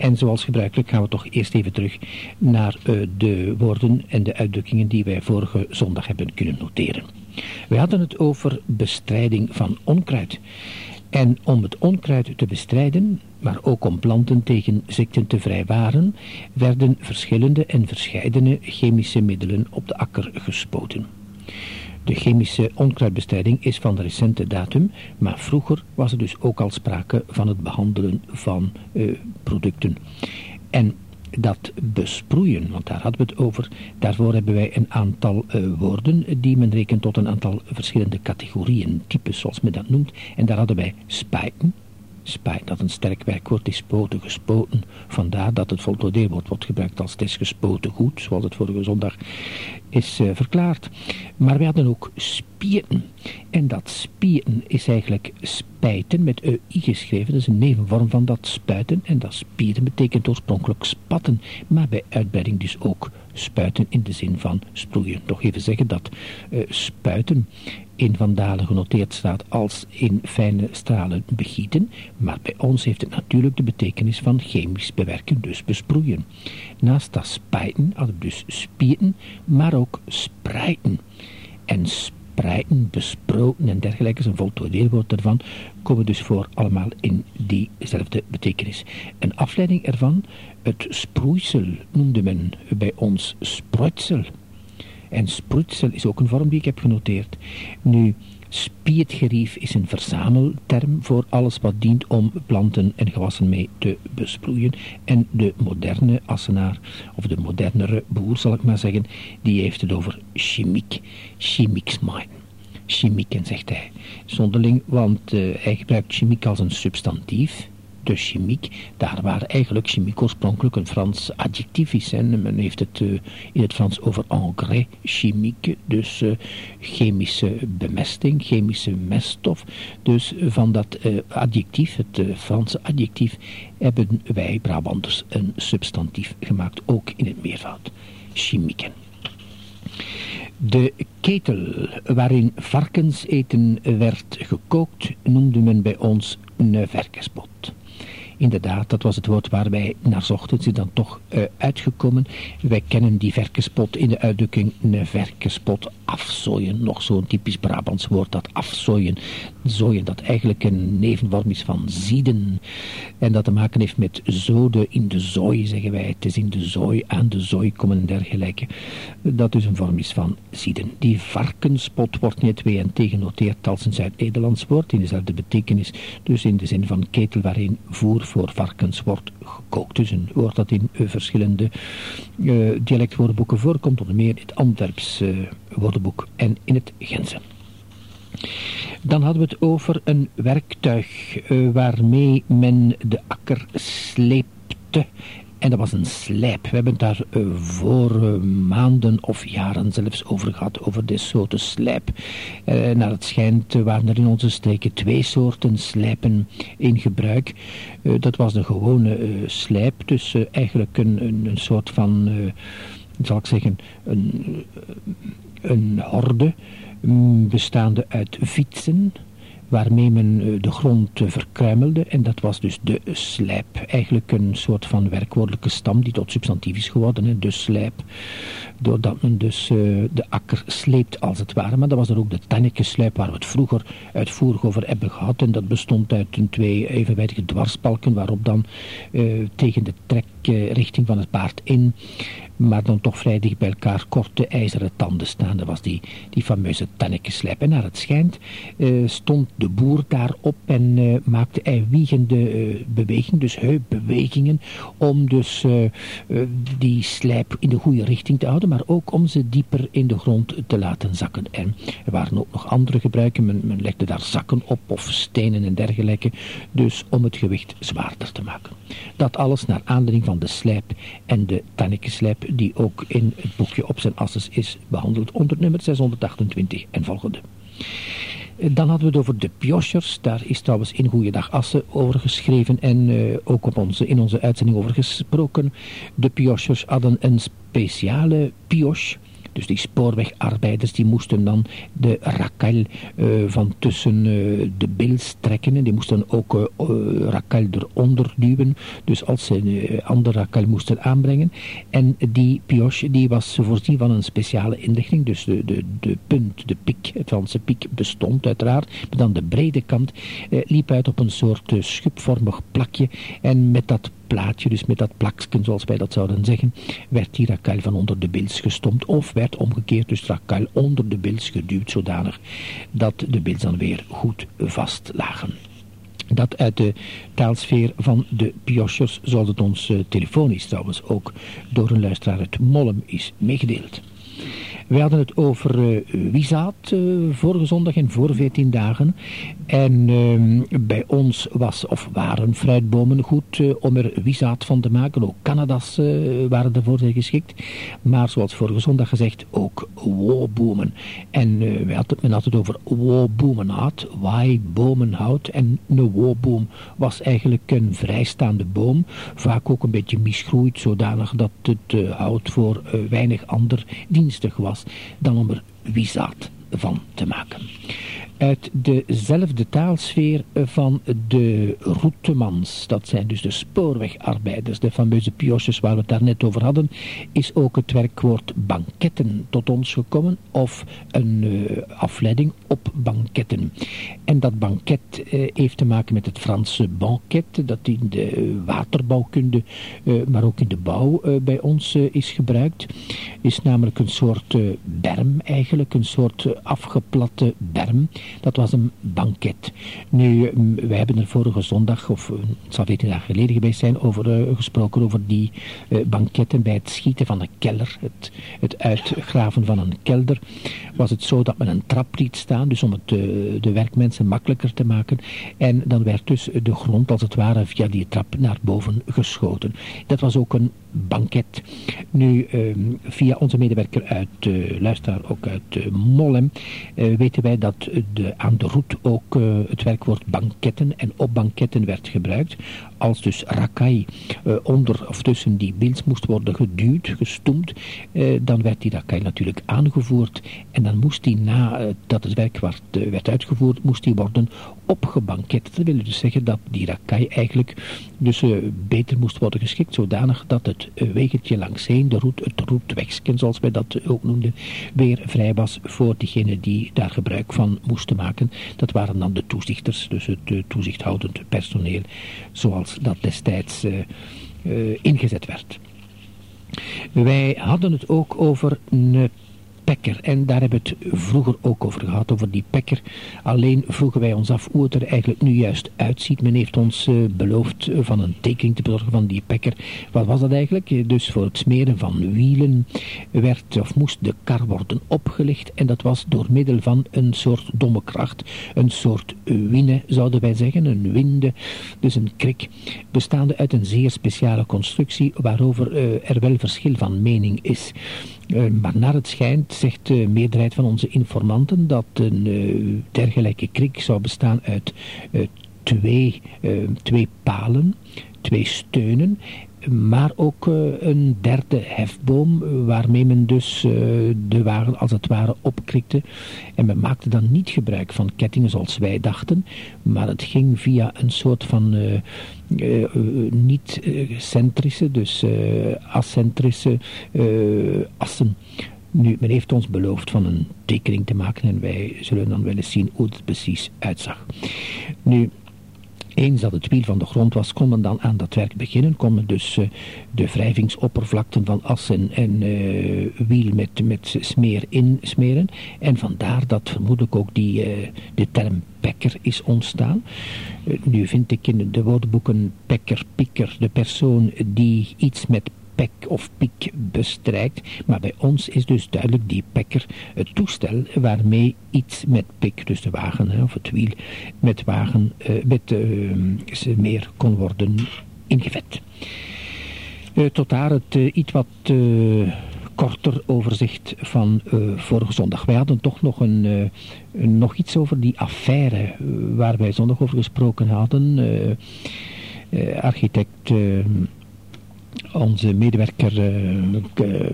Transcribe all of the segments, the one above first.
En zoals gebruikelijk gaan we toch eerst even terug naar uh, de woorden en de uitdrukkingen die wij vorige zondag hebben kunnen noteren. We hadden het over bestrijding van onkruid. En om het onkruid te bestrijden, maar ook om planten tegen ziekten te vrijwaren, werden verschillende en verscheidene chemische middelen op de akker gespoten. De chemische onkruidbestrijding is van de recente datum, maar vroeger was er dus ook al sprake van het behandelen van uh, producten. En dat besproeien, want daar hadden we het over, daarvoor hebben wij een aantal uh, woorden die men rekent tot een aantal verschillende categorieën, types zoals men dat noemt. En daar hadden wij spijten, spijt dat een sterk werkwoord is spoten, gespoten. Vandaar dat het voltooideerwoord wordt gebruikt als het gespoten goed, zoals het vorige zondag is uh, verklaard. Maar we hadden ook spieten. En dat spieten is eigenlijk spijten met ei geschreven. Dat is een nevenvorm van dat spuiten. En dat spieten betekent oorspronkelijk spatten. Maar bij uitbreiding dus ook spuiten in de zin van sproeien. Nog even zeggen dat uh, spuiten in vandalen genoteerd staat als in fijne stralen begieten, maar bij ons heeft het natuurlijk de betekenis van chemisch bewerken, dus besproeien. Naast dat spijten hadden we dus spieten, maar ook spreiten. En spreiten, besproken en dergelijke, is een voltooid deelwoord ervan, komen dus voor allemaal in diezelfde betekenis. Een afleiding ervan, het sproeisel noemde men bij ons spruitsel. En spruitsel is ook een vorm die ik heb genoteerd. Nu, spietgerief is een verzamelterm voor alles wat dient om planten en gewassen mee te besproeien. En de moderne assenaar, of de modernere boer zal ik maar zeggen, die heeft het over chimiek. Chimiksmijn. Chimieken, zegt hij. Zonderling, want uh, hij gebruikt chimiek als een substantief de chimiek, daar waar eigenlijk chimiek oorspronkelijk een Frans adjectief is. En men heeft het uh, in het Frans over engrais chimiek, dus uh, chemische bemesting, chemische meststof. Dus van dat adjectief, het Franse adjectief, hebben wij Brabanders een substantief gemaakt, ook in het meervoud. Chimieken. De ketel waarin varkenseten werd gekookt noemde men bij ons een verkenspot. Inderdaad, dat was het woord waar wij naar zochten. Het dan toch uh, uitgekomen. Wij kennen die verkespot in de uitdrukking een verkespot afzooien. Nog zo'n typisch Brabants woord, dat afzooien. Zooien, dat eigenlijk een nevenvorm is van zieden. En dat te maken heeft met zoden in de zooi, zeggen wij. Het is in de zooi, aan de zooi komen en dergelijke. Dat dus een vorm is van zieden. Die varkenspot wordt niet twee en als een Zuid-Nederlands woord. In dezelfde betekenis. Dus in de zin van ketel waarin voer voor varkens wordt gekookt. Dus een woord dat in verschillende uh, dialectwoordenboeken voorkomt, onder meer in het Antwerps uh, woordenboek en in het Gentse. Dan hadden we het over een werktuig waarmee men de akker sleepte en dat was een slijp. We hebben het daar uh, voor uh, maanden of jaren zelfs over gehad, over dit soort slijp. Uh, naar het schijnt waren er in onze streken twee soorten slijpen in gebruik. dat was de gewone slijp, dus eigenlijk een, een, een, soort van, zal ik zeggen, een, een horde mm, bestaande uit fietsen waarmee men eh, de grond verkruimelde. En dat was dus de slijp. Eigenlijk een soort van werkwoordelijke stam die tot substantief is geworden. Hè, de slijp. Doordat men dus uh, de akker sleept als het ware. Maar dat was er ook de tannekeslijp waar we het vroeger uitvoerig over hebben gehad. En dat bestond uit een twee evenwijdige dwarspalken waarop dan tegen de trekrichting van het paard in maar dan toch vrij dicht bij elkaar korte ijzeren tanden staan. Dat was die, die fameuze tannekeslijp. En naar het schijnt stond de boer daarop en uh, maakte hij wiegende uh, bewegingen, dus heupbewegingen, om dus die slijp in de goede richting te houden, maar ook om ze dieper in de grond te laten zakken. En er waren ook nog andere gebruiken, men, men legde daar zakken op of stenen en dergelijke, dus om het gewicht zwaarder te maken. Dat alles naar aanleiding van de slijp en de tannekeslijp die ook in het boekje op zijn asses is behandeld onder nummer 628 en volgende. Dan hadden we het over de piochers. Daar is trouwens in Goeiedag Assen over geschreven en uh, ook op onze, in onze uitzending over gesproken. De piochers hadden een speciale pioche Dus die spoorwegarbeiders die moesten dan de rakel van tussen de bils trekken. En die moesten ook rakel eronder duwen. Dus als ze een andere rakel moesten aanbrengen. En die pioche die was voorzien van een speciale inrichting. Dus de, de, de punt, de piek, het Franse piek bestond uiteraard. Maar dan de brede kant liep uit op een soort schubvormig plakje. En met dat plaatje, dus met dat plaksken zoals wij dat zouden zeggen, werd die rakel van onder de bils gestompt of werd omgekeerd dus rakel onder de bils geduwd zodanig dat de bils dan weer goed vast lagen. Dat uit de taalsfeer van de piochers, zoals het ons uh, telefonisch trouwens ook door een luisteraar uit Mollem is meegedeeld. We hadden het over uh, Wizaat uh, vorige zondag en voor 14 dagen. En uh, bij ons was, of waren fruitbomen goed uh, om er Wizaat van te maken. Ook Canadas waren ervoor geschikt. Maar zoals vorige zondag gezegd, ook wobomen. En we hadden, men had het over wobomenhout, waaibomenhout. En een woboom was eigenlijk een vrijstaande boom. Vaak ook een beetje misgroeid, zodanig dat het hout voor weinig ander dienstig was dan om er wizaat van te maken uit dezelfde taalsfeer van de routemans. Dat zijn dus de spoorwegarbeiders, de fameuze pioches waar we het daarnet over hadden, is ook het werkwoord banketten tot ons gekomen of een uh, afleiding op banketten. En dat banket uh, heeft te maken met het Franse banket, dat in de waterbouwkunde, uh, maar ook in de bouw bij ons is gebruikt. Is namelijk een soort berm eigenlijk, een soort afgeplatte berm dat was een banket. Nu, mm, wij hebben er vorige zondag, of het zal 14 dagen geleden geweest zijn, over uh, gesproken over die uh, banketten bij het schieten van een kelder. Het, het uitgraven van een kelder was het zo dat men een trap liet staan, dus om het de werkmensen makkelijker te maken. En dan werd dus de grond als het ware via die trap naar boven geschoten. Dat was ook een banket. Nu, ehm, via onze medewerker uit, luisteraar ook uit Mollem, weten wij dat de, aan de route ook het werkwoord banketten en op banketten werd gebruikt. Als dus rakai onder of tussen die beels moest worden geduwd, gestoemd, dan werd die rakai natuurlijk aangevoerd en dan moest die na dat het werk werd, werd uitgevoerd, moest die worden opgebanket. Dat wil dus zeggen dat die rakai eigenlijk dus beter moest worden geschikt, zodanig dat het wegentje langs heen, de route, het roetwegsken zoals wij dat ook noemden, weer vrij was voor diegenen die daar gebruik van moesten maken. Dat waren dan de toezichters, dus het toezichthoudend personeel, zoals dat destijds uh, uh, ingezet werd. Wij hadden het ook over een pekker. En daar hebben we het vroeger ook over gehad, over die pekker. Alleen vroegen wij ons af hoe het er eigenlijk nu juist uitziet. Men heeft ons uh, beloofd uh, van een tekening te bezorgen van die pekker. Wat was dat eigenlijk? Dus voor het smeren van wielen werd of moest de kar worden opgelicht. En dat was door middel van een soort domme kracht. Een soort winne, zouden wij zeggen. Een winde, dus een krik. Bestaande uit een zeer speciale constructie waarover er wel verschil van mening is. Maar naar het schijnt zegt de meerderheid van onze informanten dat een uh, dergelijke krik zou bestaan uit uh, twee, twee palen, twee steunen maar ook uh, een derde hefboom waarmee men dus uh, de wagen als het ware opkrikte. En men maakte dan niet gebruik van kettingen zoals wij dachten, maar het ging via een soort van uh, niet-centrische, dus ascentrische assen. Nu, men heeft ons beloofd van een tekening te maken en wij zullen dan wel eens zien hoe het precies uitzag. Nu, eens dat het wiel van de grond was, kon men dan aan dat werk beginnen. Kon men dus uh, de wrijvingsoppervlakten van assen en uh, wiel met, met smeer insmeren. En vandaar dat vermoedelijk ook die, uh, de term pekker is ontstaan. nu vind ik in de woordenboeken pekker, pikker, de persoon die iets met pek of piek bestrijkt. Maar bij ons is dus duidelijk die pekker het toestel waarmee iets met pik, dus de wagen of het wiel, met wagen, uh, met uh, meer kon worden ingevet. Uh, tot daar het iets wat korter overzicht van vorige zondag. Wij hadden toch nog, een, nog iets over die affaire waar wij zondag over gesproken hadden. Architect onze medewerker uh,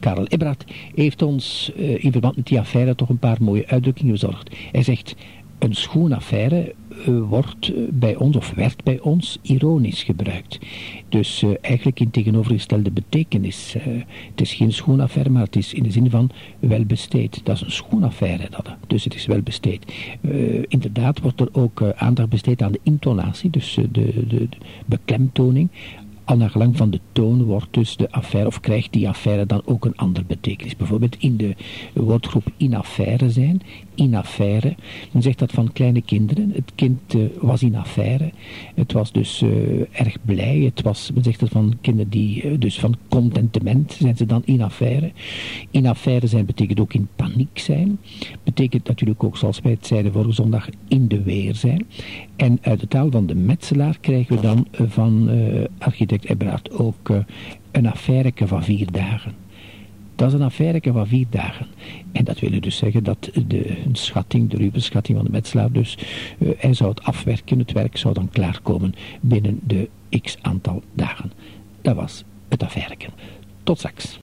Karel Ebrard heeft ons uh, in verband met die affaire toch een paar mooie uitdrukkingen bezorgd. Hij zegt, een schoenaffaire uh, wordt bij ons, of werd bij ons, ironisch gebruikt. Dus eigenlijk in tegenovergestelde betekenis. het is geen schoenaffaire, maar het is in de zin van wel besteed. Dat is een schoenaffaire, dat, dus het is wel besteed. inderdaad wordt er ook aandacht besteed aan de intonatie, dus de, de, de beklemtoning al van de toon wordt dus de affaire, of krijgt die affaire dan ook een andere betekenis. Bijvoorbeeld in de woordgroep in affaire zijn, in affaire. Men zegt dat van kleine kinderen. Het kind uh, was in affaire. Het was dus uh, erg blij. Het was, men zegt dat van kinderen die, uh, dus van contentement zijn ze dan in affaire. In affaire zijn betekent ook in paniek zijn. Betekent natuurlijk ook, zoals wij het zeiden vorige zondag, in de weer zijn. En uit de taal van de metselaar krijgen we dan van architect Eberhard ook een affaireke van vier dagen. Dat is een affaire van vier dagen. En dat wil dus zeggen dat de schatting, de ruwe schatting van de metselaar, dus uh, hij zou het afwerken, het werk zou dan klaarkomen binnen de x aantal dagen. Dat was het affaire. Tot straks.